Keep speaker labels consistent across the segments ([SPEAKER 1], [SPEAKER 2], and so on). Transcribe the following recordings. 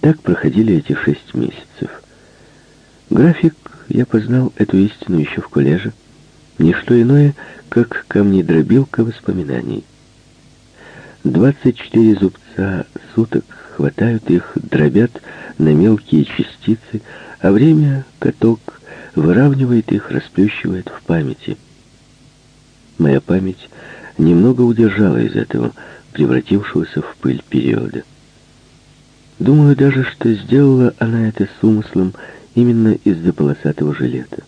[SPEAKER 1] Так проходили эти шесть месяцев. График, я познал эту истину еще в коллеже, не что иное, как камнедробилка воспоминаний. 24 зубца суток хватают их, дробят на мелкие частицы, а время, каток, выравнивает их, расплющивает в памяти. Моя память немного удержала из этого, превратившегося в пыль периода. Думаю даже, что сделала она это с умыслом именно из-за полосатого жилета.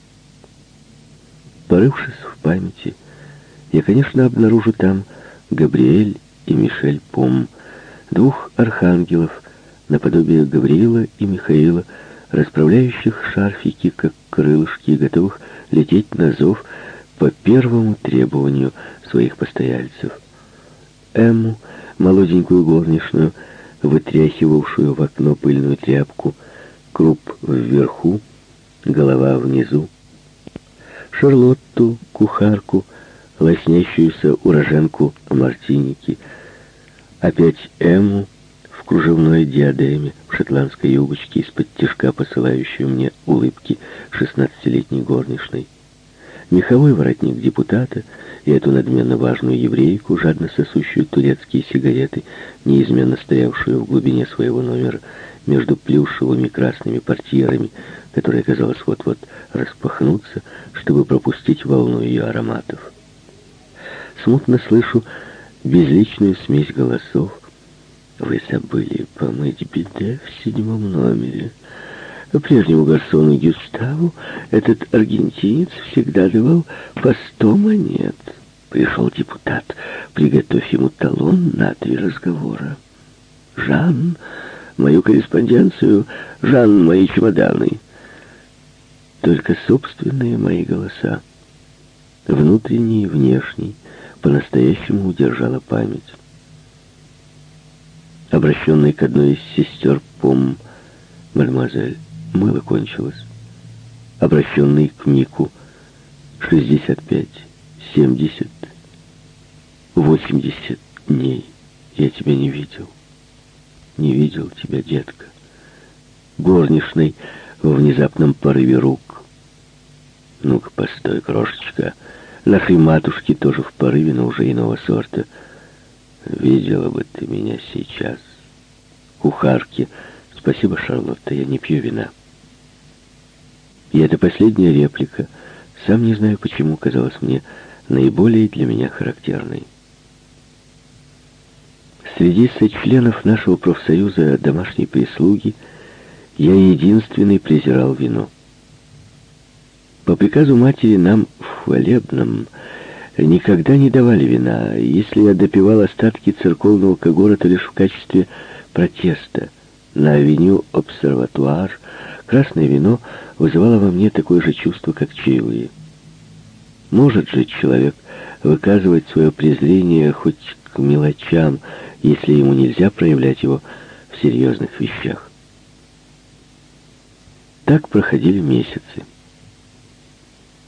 [SPEAKER 1] Порывшись в памяти, я, конечно, обнаружу там Габриэль и Мишель Пом, двух архангелов, наподобие Гавриила и Михаила, расправляющих шарфики, как крылышки, готовых лететь на зов по первому требованию своих постояльцев. Эмму, молоденькую горничную, вытряхивавшую в окно пыльную тряпку, круп вверху, голова внизу. Шарлотту, кухарку, лоснящуюся уроженку Мартиники, опять Эму в кружевной диадеме, в шотландской юбочке, из-под тяжка посылающую мне улыбки шестнадцатилетней горничной, меховой воротник депутата и эту надменно важную еврейку, жадно сосущую турецкие сигареты, неизменно стоявшую в глубине своего номера между плюшевыми красными портьерами, которые, казалось, вот-вот распахнутся, чтобы пропустить волну ее ароматов. Смутно слышу безличную смесь голосов. Вы забыли помыть биде в седьмом номере. Прежнему гарсону Гюставу этот аргентинец всегда давал по сто монет. Пришел депутат, приготовь ему талон на три разговора. Жан, мою корреспонденцию, Жан, мои чемоданы. Только собственные мои голоса, внутренний и внешний, по-настоящему удержала память. Обращенный к одной из сестер Пом, мадемуазель, мыло кончилось. Обращенный к Мику, 65, 70, 80 дней. Я тебя не видел. Не видел тебя, детка. Горничный в внезапном порыве рук. Ну-ка, постой, крошечка. Нашей матушки тоже в порыве, но уже иного сорта. Видела бы ты меня сейчас. Кухарки. Спасибо, Шарлотта, я не пью вина. И эта последняя реплика, сам не знаю почему, казалась мне наиболее для меня характерной. Среди сочленов нашего профсоюза домашней прислуги я единственный презирал вино. По приказу матери нам в хвалебном никогда не давали вина. Если я допивал остатки церковного когора, то лишь в качестве протеста. На авеню Обсерватуар красное вино вызывало во мне такое же чувство, как чаевые. Может же человек выказывать свое презрение хоть к мелочам, если ему нельзя проявлять его в серьезных вещах. Так проходили месяцы.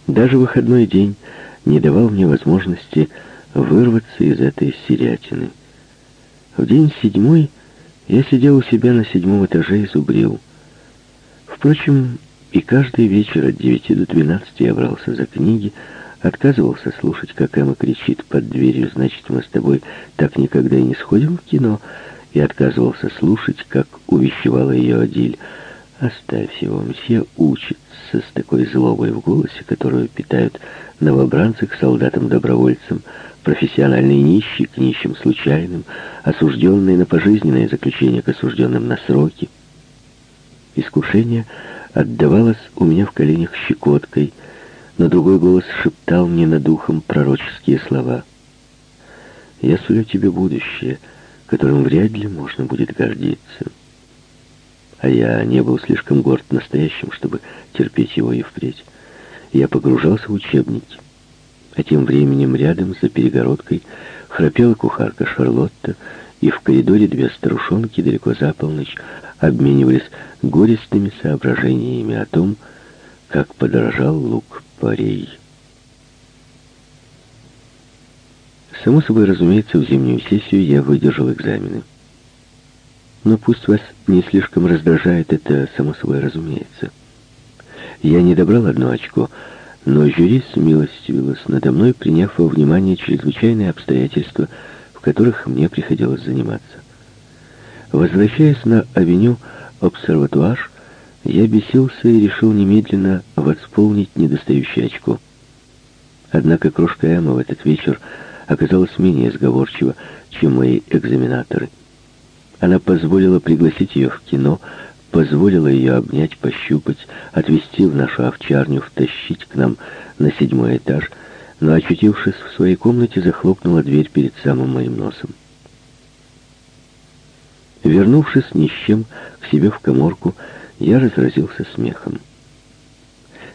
[SPEAKER 1] Даже выходной день не давал мне возможности вырваться из этой серятины. В день седьмой я сидел у себя на седьмом этаже и зубрил. Впрочем, и каждый вечер от девяти до двенадцати я брался за книги, отказывался слушать, как Эмма кричит под дверью, значит, мы с тобой так никогда и не сходим в кино, и отказывался слушать, как увещевала ее Адиль. Оставь его, мсье учится с такой злобой в голосе, которую питают новобранцы к солдатам-добровольцам, профессиональные нищие к нищим случайным, осужденные на пожизненное заключение к осужденным на сроки. Искушение отдавалось у меня в коленях щекоткой, но другой голос шептал мне над ухом пророческие слова. «Я сулю тебе будущее, которым вряд ли можно будет гордиться» а я не был слишком горд настоящим, чтобы терпеть его и впредь. Я погружался в учебники. А тем временем рядом, за перегородкой, храпела кухарка Шарлотта, и в коридоре две старушонки далеко за полночь обменивались горестными соображениями о том, как подорожал лук парей. Само собой разумеется, в зимнюю сессию я выдержал экзамены. Но пусть вас не слишком раздражает, это само собой разумеется. Я не добрал одно очко, но жюри смилостивилось надо мной, приняв во внимание чрезвычайные обстоятельства, в которых мне приходилось заниматься. Возвращаясь на авеню Обсерватуар, я бесился и решил немедленно восполнить недостающее очко. Однако крошка Эмма в этот вечер оказалась менее сговорчива, чем мои экзаменаторы. Она позволила пригласить ее в кино, позволила ее обнять, пощупать, отвезти в нашу овчарню, втащить к нам на седьмой этаж, но, очутившись в своей комнате, захлопнула дверь перед самым моим носом. Вернувшись ни с чем к себе в коморку, я разразился смехом.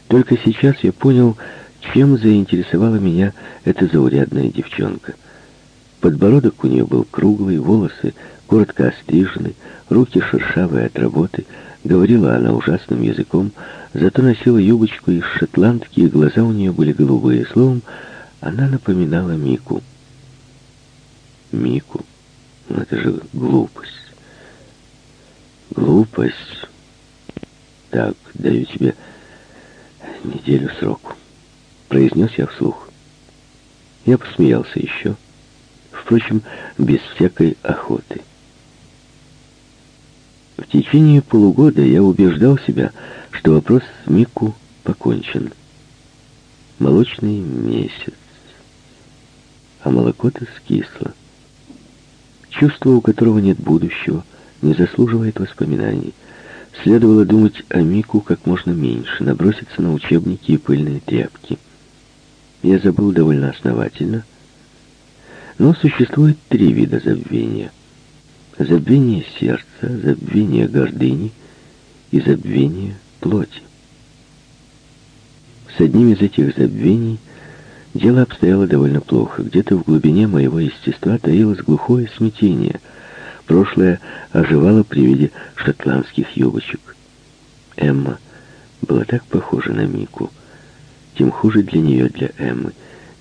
[SPEAKER 1] Только сейчас я понял, чем заинтересовала меня эта заурядная девчонка. Подбородок у нее был круглый, волосы коротко острижены, руки шершавые от работы. Говорила она ужасным языком, зато носила юбочку из шотландки, и глаза у нее были голубые. Словом, она напоминала Мику. Мику? Ну, это же глупость. Глупость. Так, даю тебе неделю сроку. Произнес я вслух. Я посмеялся еще. Впрочем, без всякой охоты. В течение полугода я убеждал себя, что вопрос с Мику покончен. Молочный месяц. А молоко-то скисло. Чувство, у которого нет будущего, не заслуживает воспоминаний. Следовало думать о Мику как можно меньше, наброситься на учебники и пыльные тряпки. Я забыл довольно основательно, но существует три вида забвения. Забвение сердца, забвение гордыни и забвение плоти. С одним из этих забвений дело обстояло довольно плохо. Где-то в глубине моего естества таилось глухое смятение — Прошлое оживало при виде шотландских юбочек. Эмма была так похожа на Мику. Тем хуже для нее, для Эммы.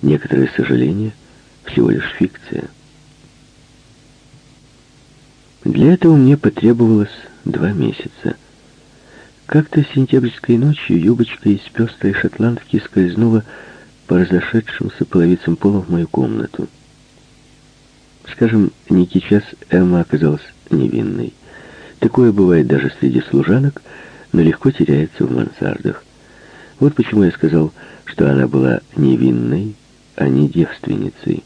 [SPEAKER 1] Некоторое сожаление — всего лишь фикция. Для этого мне потребовалось два месяца. Как-то сентябрьской ночью юбочка из пестрой шотландки скользнула по разошедшимся половицам пола в мою комнату. Скажем, некий час Эмма оказалась невинной. Такое бывает даже среди служанок, но легко теряется в мансардах. Вот почему я сказал, что она была невинной, а не девственницей.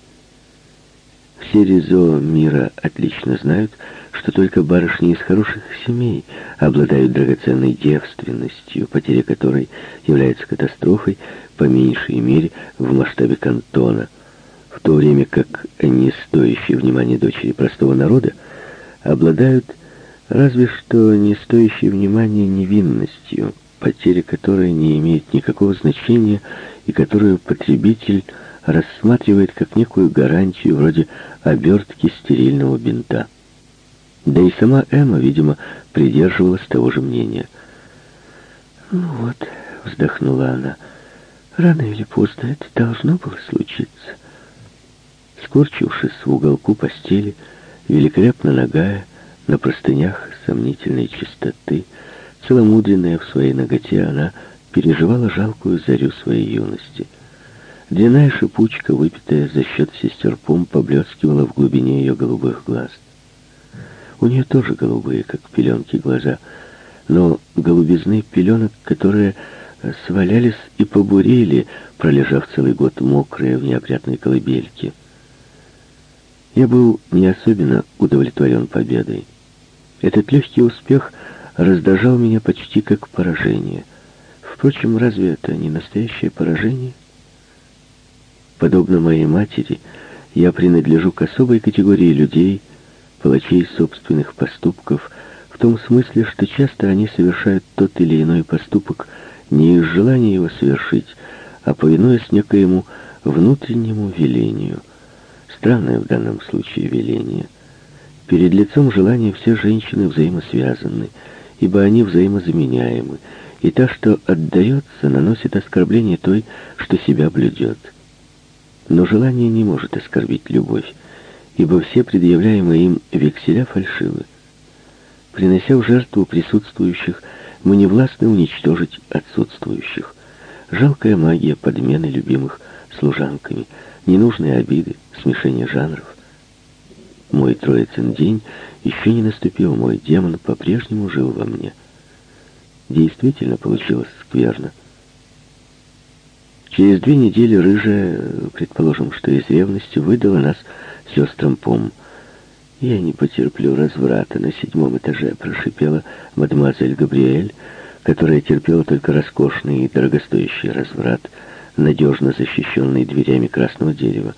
[SPEAKER 1] Все резо мира отлично знают, что только барышни из хороших семей обладают драгоценной девственностью, потеря которой является катастрофой, по меньшей мере, в масштабе кантона – в то время как не стоящие внимания дочери простого народа обладают разве что не стоящей внимания невинностью, потеря которой не имеет никакого значения и которую потребитель рассматривает как некую гарантию вроде обертки стерильного бинта. Да и сама Эмма, видимо, придерживалась того же мнения. «Ну вот», — вздохнула она, — «рано или поздно это должно было случиться». Скорчившись в уголку постели, великолепно нагая, на простынях сомнительной чистоты, целомудренная в своей ноготе, она переживала жалкую зарю своей юности. Длинная шипучка, выпитая за счет сестер Пом, поблескивала в глубине ее голубых глаз. У нее тоже голубые, как пеленки, глаза, но голубизны пеленок, которые свалялись и побурели, пролежав целый год мокрые в неопрятной колыбельке. Я был не особенно удовлетворен победой. Этот легкий успех раздражал меня почти как поражение. Впрочем, разве это не настоящее поражение? Подобно моей матери, я принадлежу к особой категории людей, палачей собственных поступков, в том смысле, что часто они совершают тот или иной поступок не из желания его совершить, а повинуясь некоему внутреннему велению – Странное в данном случае веление. Перед лицом желания все женщины взаимосвязаны, ибо они взаимозаменяемы, и та, что отдается, наносит оскорбление той, что себя блюдет. Но желание не может оскорбить любовь, ибо все предъявляемые им векселя фальшивы. Принося в жертву присутствующих, мы не властны уничтожить отсутствующих. Жалкая магия подмены любимых служанками, ненужные обиды, смешение жанров. Мой троицын день еще не наступил, мой демон по-прежнему жил во мне. Действительно получилось скверно. Через две недели рыжая, предположим, что из ревности, выдала нас сестрам Пом. «Я не потерплю разврата на седьмом этаже», — прошипела мадемуазель Габриэль, которая терпела только роскошный и дорогостоящий разврат, надежно защищенный дверями красного дерева.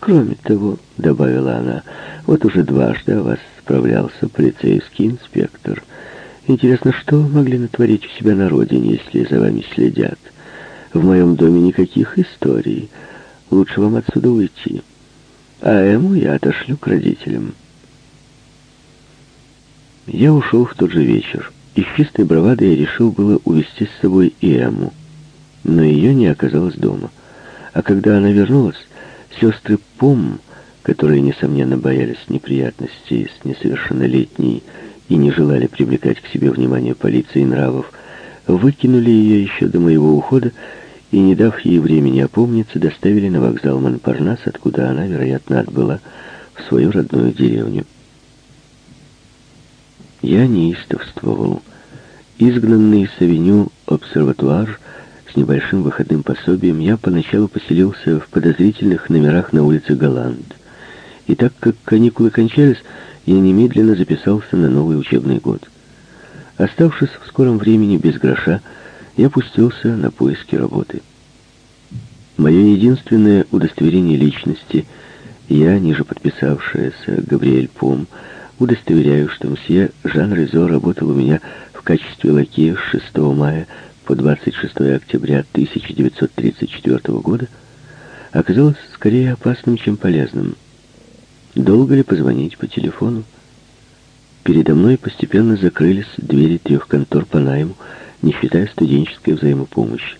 [SPEAKER 1] «Кроме того», — добавила она, — «вот уже дважды о вас справлялся полицейский инспектор. Интересно, что могли натворить у себя на родине, если за вами следят? В моем доме никаких историй. Лучше вам отсюда уйти. А Эму я отошлю к родителям». Я ушел в тот же вечер. Из чистой бравады я решил было увезти с собой и Эмму. Но ее не оказалось дома. А когда она вернулась, сестры Пом, которые, несомненно, боялись неприятностей с несовершеннолетней и не желали привлекать к себе внимание полиции и нравов, выкинули ее еще до моего ухода и, не дав ей времени опомниться, доставили на вокзал Монпарнас, откуда она, вероятно, отбыла в свою родную деревню. Я неистовствовал. Изгнанный с авеню обсерватуар с небольшим выходным пособием, я поначалу поселился в подозрительных номерах на улице Голланд. И так как каникулы кончались, я немедленно записался на новый учебный год. Оставшись в скором времени без гроша, я пустился на поиски работы. Мое единственное удостоверение личности, я, ниже подписавшаяся Габриэль Пом, Удостоверяю, что мсье Жан Резо работал у меня в качестве лакея с 6 мая по 26 октября 1934 года, оказалось скорее опасным, чем полезным. Долго ли позвонить по телефону? Передо мной постепенно закрылись двери трех контор по найму, не считая студенческой взаимопомощи.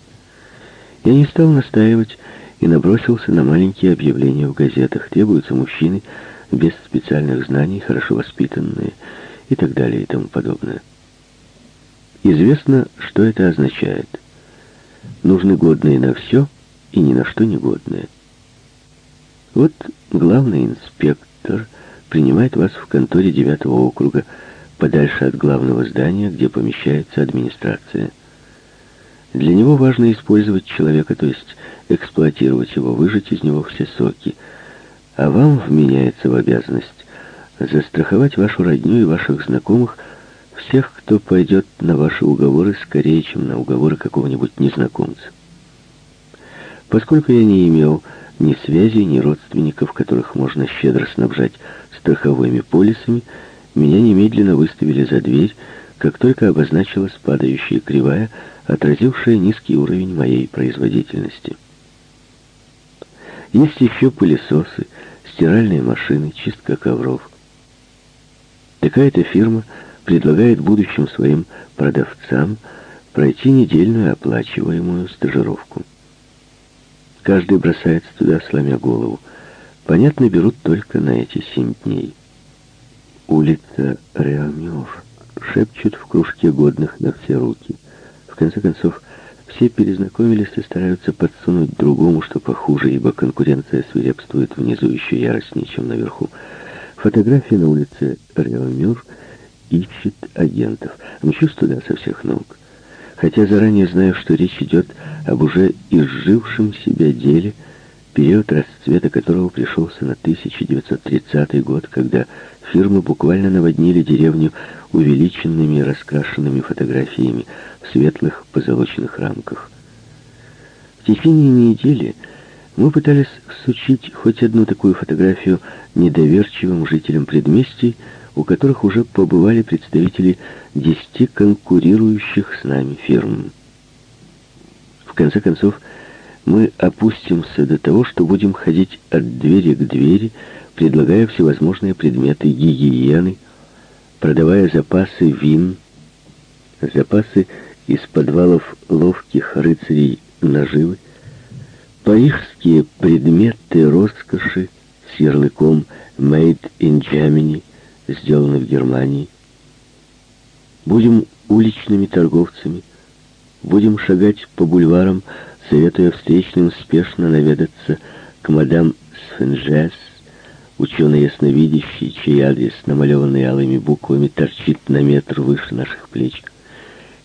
[SPEAKER 1] Я не стал настаивать и набросился на маленькие объявления в газетах. Требуются мужчины, без специальных знаний, хорошо воспитанные и так далее и тому подобное. Известно, что это означает. Нужны годные на все и ни на что не годные. Вот главный инспектор принимает вас в конторе девятого округа, подальше от главного здания, где помещается администрация. Для него важно использовать человека, то есть эксплуатировать его, выжать из него все соки – а вам вменяется в обязанность застраховать вашу родню и ваших знакомых, всех, кто пойдет на ваши уговоры скорее, чем на уговоры какого-нибудь незнакомца. Поскольку я не имел ни связей, ни родственников, которых можно щедро снабжать страховыми полисами, меня немедленно выставили за дверь, как только обозначилась падающая кривая, отразившая низкий уровень моей производительности. Есть еще пылесосы, стиральные машины, чистка ковров. Такая-то фирма предлагает будущим своим продавцам пройти недельную оплачиваемую стажировку. Каждый бросается туда, сломя голову. Понятно, берут только на эти семь дней. Улица Реамюр. Шепчут в кружке годных на все руки. В конце концов, все перезнакомились и стараются подсунуть другому, что похуже, ибо конкуренция свирепствует внизу еще яростнее, чем наверху. Фотография на улице Реомюр ищет агентов. Мчусь туда со всех ног. Хотя заранее знаю, что речь идет об уже изжившем себя деле, период расцвета которого пришелся на 1930 год, когда фирмы буквально наводнили деревню увеличенными раскрашенными фотографиями в светлых позолоченных рамках. В течение недели мы пытались всучить хоть одну такую фотографию недоверчивым жителям предместий, у которых уже побывали представители десяти конкурирующих с нами фирм. В конце концов, мы опустимся до того, что будем ходить от двери к двери, предлагая всевозможные предметы гигиены, продавая запасы вин, запасы из подвалов ловких рыцарей наживы, парижские предметы роскоши с ярлыком «Made in Germany», сделаны в Германии, Будем уличными торговцами, будем шагать по бульварам, советуя встречным спешно наведаться к мадам Сфенжес, ученый ясновидящий, чей адрес, намалеванный алыми буквами, торчит на метр выше наших плеч.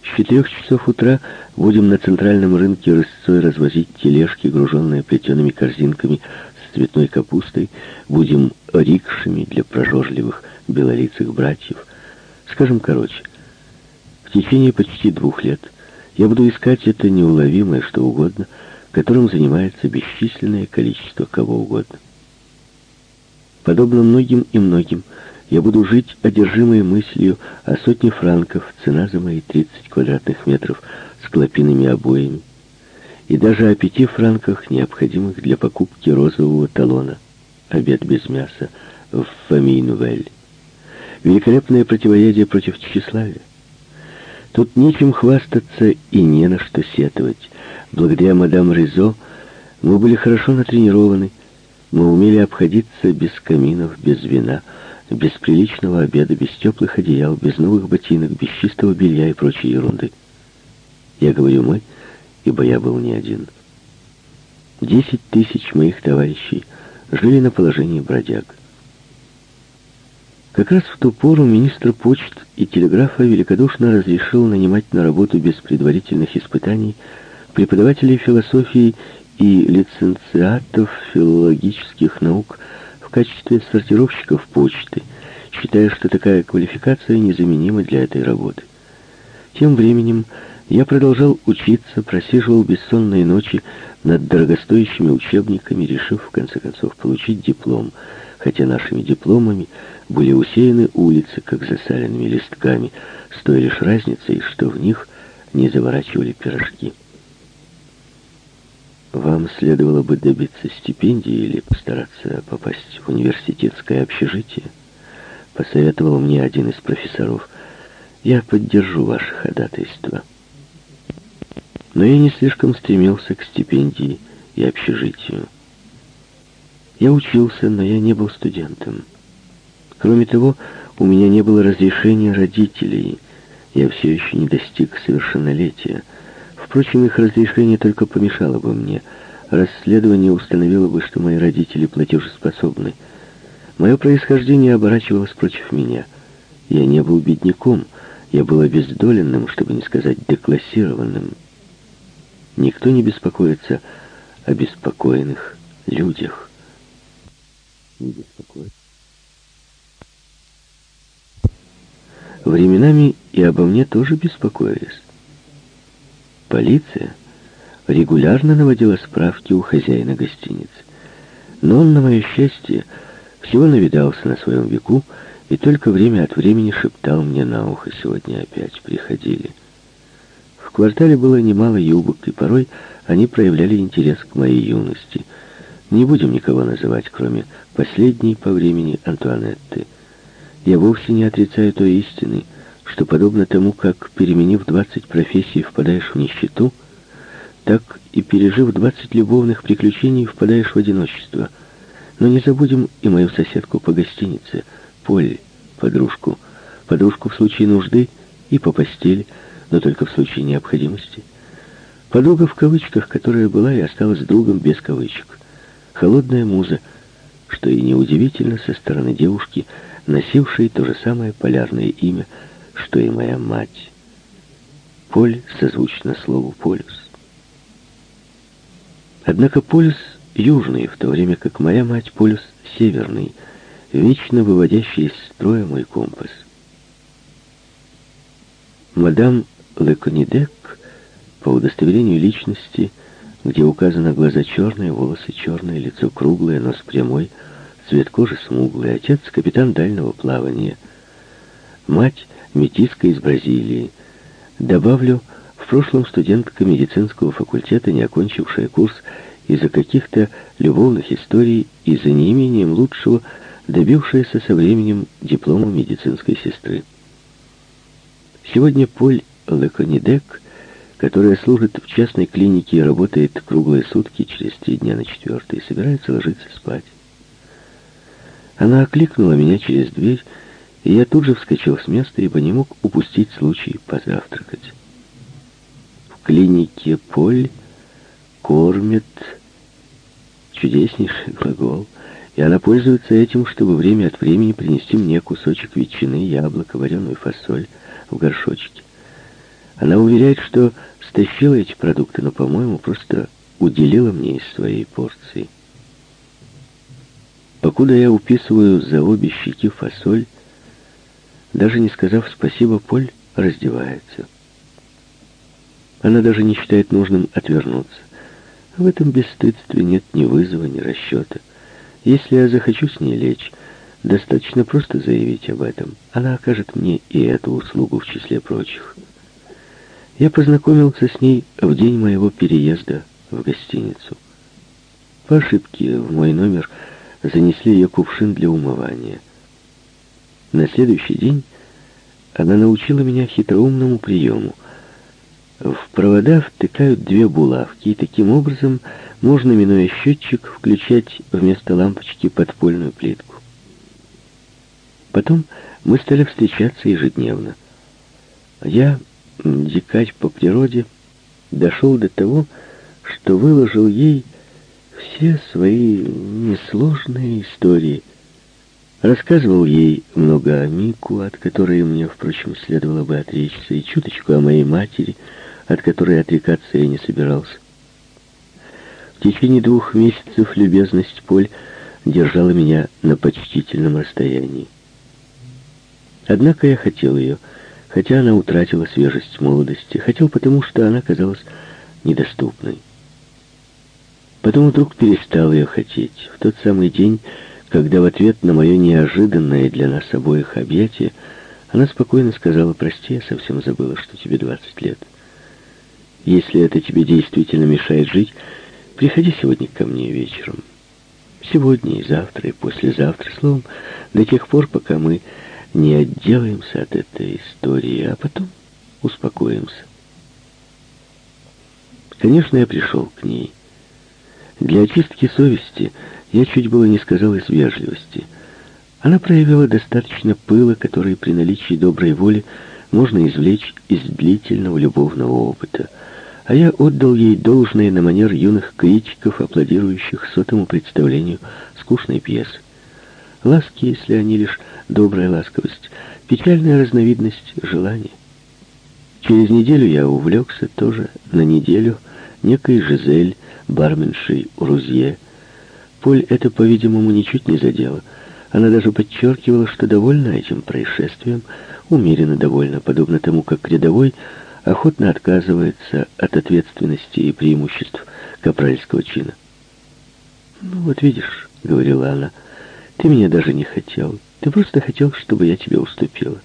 [SPEAKER 1] С четырех часов утра будем на центральном рынке рысцой развозить тележки, груженные плетеными корзинками цветной капустой, будем рикшами для прожорливых белолицых братьев. Скажем короче, в течение почти двух лет я буду искать это неуловимое, что угодно, которым занимается бесчисленное количество кого угодно. Подобно многим и многим, я буду жить одержимой мыслью о сотне франков, цена за мои 30 квадратных метров с клопиными обоями, и даже о пяти франках, необходимых для покупки розового талона, обед без мяса в Фамиль-Нувель. Великолепное противоядие против тщеславия. Тут нечем хвастаться и не на что сетовать. Благодаря мадам Ризо мы были хорошо натренированы, мы умели обходиться без каминов, без вина, без приличного обеда, без теплых одеял, без новых ботинок, без чистого белья и прочей ерунды. Я говорю «мы», ибо я был не один. Десять тысяч моих товарищей жили на положении бродяг. Как раз в ту пору министр почт и телеграфа великодушно разрешил нанимать на работу без предварительных испытаний преподавателей философии и лицензиатов филологических наук в качестве сортировщиков почты, считая, что такая квалификация незаменима для этой работы. Тем временем я продолжал учиться, просиживал бессонные ночи над дорогостоящими учебниками, решив в конце концов получить диплом, хотя нашими дипломами были усеяны улицы, как засаленными листками, с той лишь разницей, что в них не заворачивали пирожки. Вам следовало бы добиться стипендии или постараться попасть в университетское общежитие, посоветовал мне один из профессоров. Я поддержу ваше ходатайство. Но я не слишком стремился к стипендии и общежитию. Я учился, но я не был студентом. Кроме того, у меня не было разрешения родителей. Я все еще не достиг совершеннолетия. Впрочем, их разрешение только помешало бы мне. Расследование установило бы, что мои родители платежеспособны. Мое происхождение оборачивалось против меня. Я не был бедняком, я был обездоленным, чтобы не сказать деклассированным. Никто не беспокоится о беспокойных людях. Не беспокоит. Временами и обо мне тоже беспокоились. Полиция регулярно наводила справки у хозяина гостиницы. Но он, на мое счастье, всего навидался на своем веку и только время от времени шептал мне на ухо «Сегодня опять приходили». В квартале было немало юбок, и порой они проявляли интерес к моей юности. Не будем никого называть, кроме последней по времени Антуанетты. Я вовсе не отрицаю той истины, что подобно тому, как, переменив 20 профессий, впадаешь в нищету, так и пережив 20 любовных приключений, впадаешь в одиночество. Но не забудем и мою соседку по гостинице, Поль, подружку. Подружку в случае нужды и по постели, но только в случае необходимости. Подруга в кавычках, которая была и осталась другом без кавычек. Холодная муза, что и неудивительно со стороны девушки, носившей то же самое полярное имя — что и моя мать. Поль созвучно слову «полюс». Однако полюс южный, в то время как моя мать полюс северный, вечно выводящий из строя мой компас. Мадам Леконидек, по удостоверению личности, где указано глаза черные, волосы черные, лицо круглое, нос прямой, цвет кожи смуглый, отец — капитан дальнего плавания, мать — метиска из Бразилии. Добавлю, в прошлом студентка медицинского факультета, не окончившая курс из-за каких-то любовных историй и за неимением лучшего, добившаяся со временем диплома медицинской сестры. Сегодня Поль Леконидек, которая служит в частной клинике и работает круглые сутки через три дня на четвертый, собирается ложиться спать. Она окликнула меня через дверь И я тут же вскочил с места, ибо не мог упустить случай позавтракать. В клинике Поль кормят чудеснейший глагол, и она пользуется этим, чтобы время от времени принести мне кусочек ветчины, яблоко, вареную фасоль в горшочке. Она уверяет, что стащила эти продукты, но, по-моему, просто уделила мне из своей порции. Покуда я уписываю за обе щеки фасоль, даже не сказав спасибо, Поль раздевается. Она даже не считает нужным отвернуться. В этом бесстыдстве нет ни вызова, ни расчета. Если я захочу с ней лечь, достаточно просто заявить об этом. Она окажет мне и эту услугу в числе прочих. Я познакомился с ней в день моего переезда в гостиницу. По ошибке в мой номер занесли ее кувшин для умывания. На следующий день она научила меня хитроумному приему. В провода втыкают две булавки, и таким образом можно, минуя счетчик, включать вместо лампочки подпольную плитку. Потом мы стали встречаться ежедневно. Я дикарь по природе, дошел до того, что выложил ей все свои несложные истории. Рассказывал ей много о Мику, от которой мне, впрочем, следовало бы отречься, и чуточку о моей матери, от которой отрекаться я не собирался. В течение двух месяцев любезность Поль держала меня на почтительном расстоянии. Однако я хотел ее, хотя она утратила свежесть молодости. Хотел потому, что она казалась недоступной. Потом вдруг перестал ее хотеть. В тот самый день, когда в ответ на мое неожиданное для нас обоих объятие, она спокойно сказала, «Прости, я совсем забыла, что тебе 20 лет. Если это тебе действительно мешает жить, приходи сегодня ко мне вечером. Сегодня и завтра, и послезавтра, словом, до тех пор, пока мы не отделаемся от этой истории, а потом успокоимся. Конечно, я пришел к ней. Для очистки совести я чуть было не сказал из вежливости. Она проявила достаточно пыла, который при наличии доброй воли можно извлечь из длительного любовного опыта, а я отдал ей должное на манер юных критиков, аплодирующих сотому представлению скучной пьесы. Ласки, если они лишь добрая ласковость, печальная разновидность желания. Через неделю я увлекся тоже на неделю некой Жизель, барменшей Рузье. Поль это, по-видимому, ничуть не задело. Она даже подчеркивала, что довольна этим происшествием, умеренно довольна, подобно тому, как рядовой охотно отказывается от ответственности и преимуществ капральского чина. «Ну вот видишь», — говорила она, — ты меня даже не хотел. Ты просто хотел, чтобы я тебе уступила.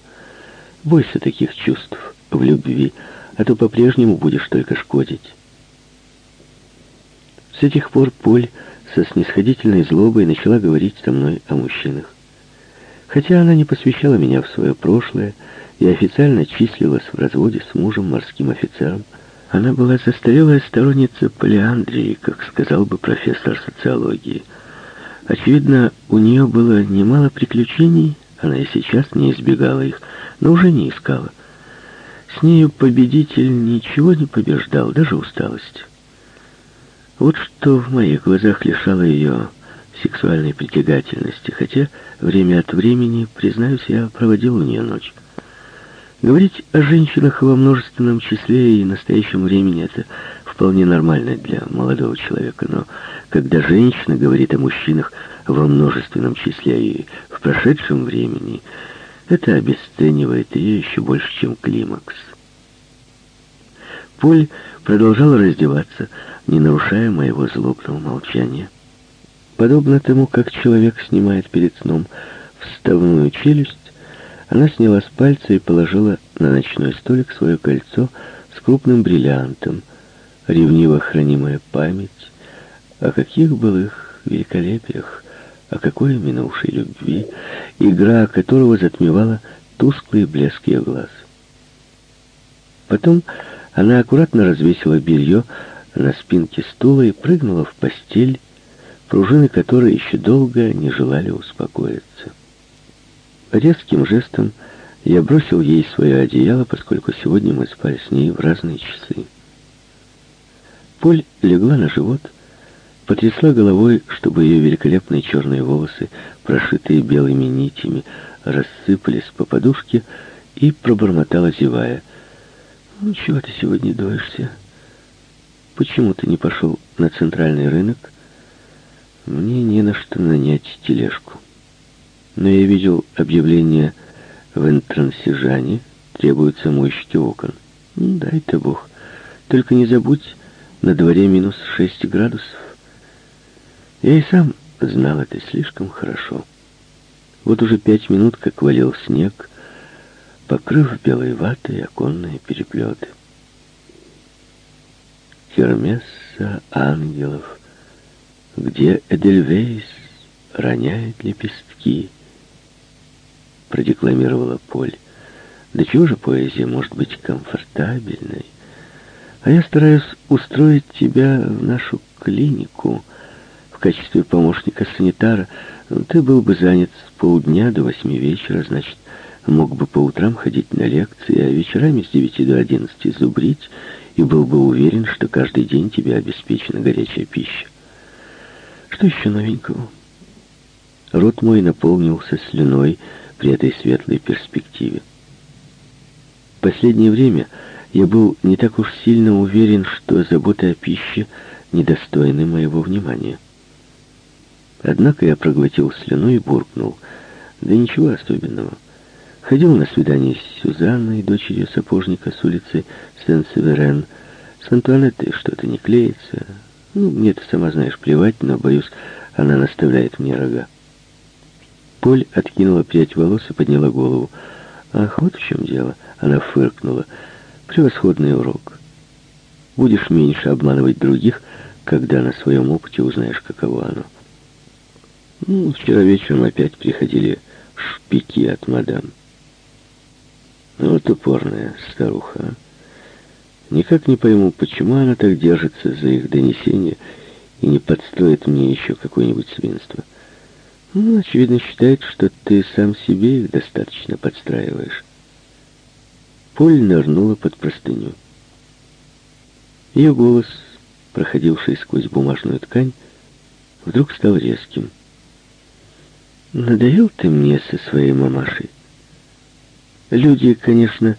[SPEAKER 1] Бойся таких чувств в любви, а то по-прежнему будешь только шкодить. С этих пор Поль со снисходительной злобой начала говорить со мной о мужчинах. Хотя она не посвящала меня в свое прошлое и официально числилась в разводе с мужем, морским офицером, она была застарелая сторонница полиандрии, как сказал бы профессор социологии – Очевидно, у нее было немало приключений, она и сейчас не избегала их, но уже не искала. С нею победитель ничего не побеждал, даже усталость. Вот что в моих глазах лишало ее сексуальной притягательности, хотя время от времени, признаюсь, я проводил у нее ночь. Говорить о женщинах во множественном числе и настоящем времени — это вполне нормально для молодого человека, но когда женщина говорит о мужчинах во множественном числе и в прошедшем времени, это обесценивает ее еще больше, чем климакс. Поль продолжала раздеваться, не нарушая моего злобного молчания. Подобно тому, как человек снимает перед сном вставную челюсть, она сняла с пальца и положила на ночной столик свое кольцо с крупным бриллиантом — ревниво хранимая память, о каких былых великолепиях, о какой минувшей любви, игра которого затмевала тусклый блеск ее глаз. Потом она аккуратно развесила белье на спинке стула и прыгнула в постель, пружины которой еще долго не желали успокоиться. Резким жестом я бросил ей свое одеяло, поскольку сегодня мы спали с ней в разные часы. Поль легла на живот, потрясла головой, чтобы ее великолепные черные волосы, прошитые белыми нитями, рассыпались по подушке, и пробормотала, зевая. «Ну, чего ты сегодня дуешься? Почему ты не пошел на центральный рынок? Мне не на что нанять тележку. Но я видел объявление в Энтрансижане, требуются мойщики окон. Дай-то бог. Только не забудь, на дворе минус шесть градусов. Я и сам знал это слишком хорошо. Вот уже пять минут, как валил снег, покрыв белой ватой оконные переплеты. Кермесса ангелов, где Эдельвейс роняет лепестки, продекламировала Поль. Да чего же поэзия может быть комфортабельной? А я стараюсь устроить тебя в нашу клинику в качестве помощника санитара. Ты был бы занят с полдня до восьми вечера, значит, мог бы по утрам ходить на лекции, а вечерами с девяти до одиннадцати зубрить, и был бы уверен, что каждый день тебе обеспечена горячая пища. Что еще новенького? Рот мой наполнился слюной при этой светлой перспективе. Последнее время я был не так уж сильно уверен, что заботы о пище недостойны моего внимания. Однако я проглотил слюну и буркнул. Да ничего особенного. Ходил на свидание с Сюзанной, дочерью сапожника с улицы Сен-Северен. С Антуанеттой что-то не клеится. Ну, мне-то, сама знаешь, плевать, но, боюсь, она наставляет мне рога. Поль откинула прядь волос и подняла голову. «Ах, вот в чем дело!» Она фыркнула. «Превосходный урок. Будешь меньше обманывать других, когда на своем опыте узнаешь, каково оно». Ну, вчера вечером опять приходили шпики от мадам. Вот упорная старуха. Никак не пойму, почему она так держится за их донесение и не подстроит мне еще какое-нибудь свинство. Ну, очевидно, считает, что ты сам себе их достаточно подстраиваешь. Поль нырнула под простыню. Ее голос, проходивший сквозь бумажную ткань, вдруг стал резким. «Надоел ты мне со своей мамашей?» Люди, конечно,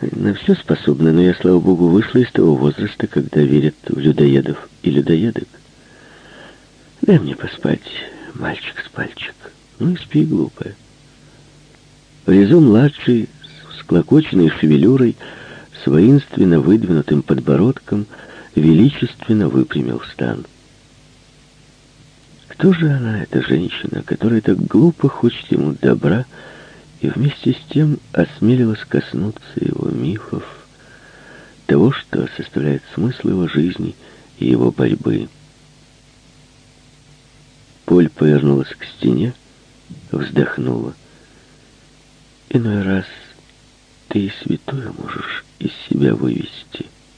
[SPEAKER 1] на все способны, но я, слава богу, вышла из того возраста, когда верят в людоедов и людоедок. Дай мне поспать, мальчик с пальчик. Ну и спи, глупая. Резо-младший, с клокоченной шевелюрой, с воинственно выдвинутым подбородком, величественно выпрямил стан. Кто же она, эта женщина, которая так глупо хочет ему добра, и вместе с тем осмелилась коснуться его мифов, того, что составляет смысл его жизни и его борьбы. Поль повернулась к стене, вздохнула. Иной раз ты и святую можешь из себя вывести —